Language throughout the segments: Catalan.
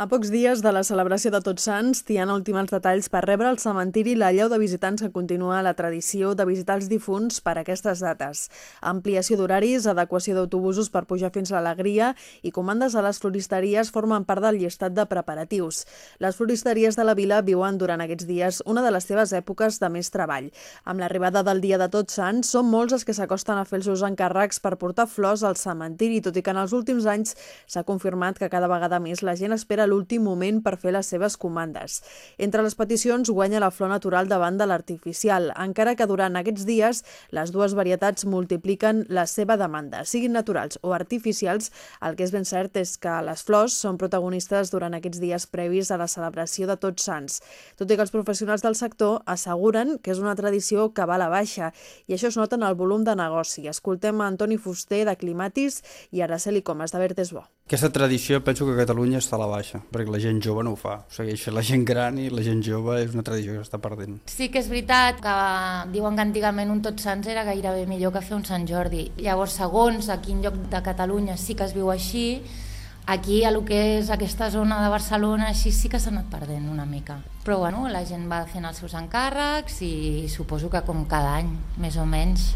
A pocs dies de la celebració de Tots Sants, Tiana última els detalls per rebre al cementiri la llau de visitants que continua la tradició de visitar els difunts per aquestes dates. Ampliació d'horaris, adequació d'autobusos per pujar fins a l'Alegria i comandes a les floristeries formen part del llistat de preparatius. Les floristeries de la vila viuen durant aquests dies una de les seves èpoques de més treball. Amb l'arribada del dia de Tots Sants, són molts els que s'acosten a fer els seus encàrrecs per portar flors al cementiri, tot i que en els últims anys s'ha confirmat que cada vegada més la gent espera l'últim moment per fer les seves comandes. Entre les peticions guanya la flor natural davant de l'artificial, encara que durant aquests dies les dues varietats multipliquen la seva demanda. Siguin naturals o artificials, el que és ben cert és que les flors són protagonistes durant aquests dies previs a la celebració de Tots Sants, tot i que els professionals del sector asseguren que és una tradició que va a la baixa i això es nota en el volum de negoci. Escoltem a Antoni Fuster de Climatis i Araceli Comas de Bertesbo. Aquesta tradició penso que a Catalunya està a la baixa, perquè la gent jove no ho fa. Ho segueix la gent gran i la gent jove és una tradició que està perdent. Sí que és veritat que diuen que antigament un Tots Sants era gairebé millor que fer un Sant Jordi. Llavors, segons a quin lloc de Catalunya sí que es viu així, aquí a lo que és aquesta zona de Barcelona així sí que s'ha anat perdent una mica. Però bueno, la gent va fent els seus encàrrecs i suposo que com cada any, més o menys.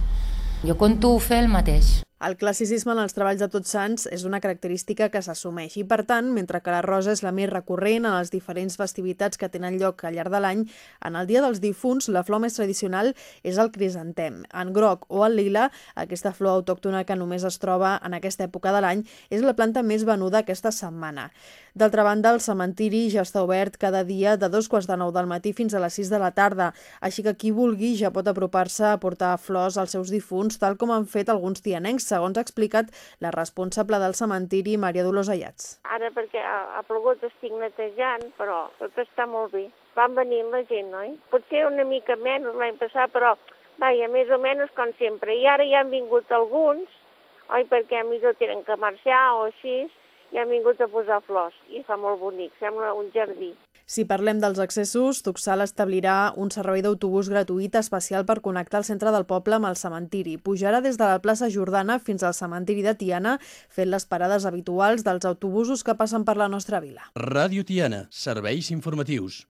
Jo conto fer el mateix. El classicisme en els treballs de Tots Sants és una característica que s'assumeix i, per tant, mentre que la rosa és la més recurrent en les diferents festivitats que tenen lloc al llarg de l'any, en el Dia dels Difunts la flor més tradicional és el crisantem. En groc o el lila, aquesta flor autòctona que només es troba en aquesta època de l'any, és la planta més venuda aquesta setmana. D'altra banda, el cementiri ja està obert cada dia de dos quarts de nou del matí fins a les 6 de la tarda, així que qui vulgui ja pot apropar-se a portar flors als seus difunts, tal com han fet alguns tianencs, segons ha explicat la responsable del cementiri, Maria Dolors Ayats. Ara perquè ha, ha plogut estic netejant, però tot està molt bé. Van venir la gent, oi? Potser una mica menys l'any passat, però vaja, més o menys com sempre. I ara ja han vingut alguns, oi, perquè millor tenen que marxar o així, i han vingut a posar flors i fa molt bonic, sembla un jardí. Si parlem dels accessos, Tuxal establirà un servei d'autobús gratuït especial per connectar el centre del poble amb el cementiri. Pujarà des de la plaça Jordana fins al cementiri de Tiana, fent les parades habituals dels autobusos que passen per la nostra vila. Ràdio Tiana, serveis informatius.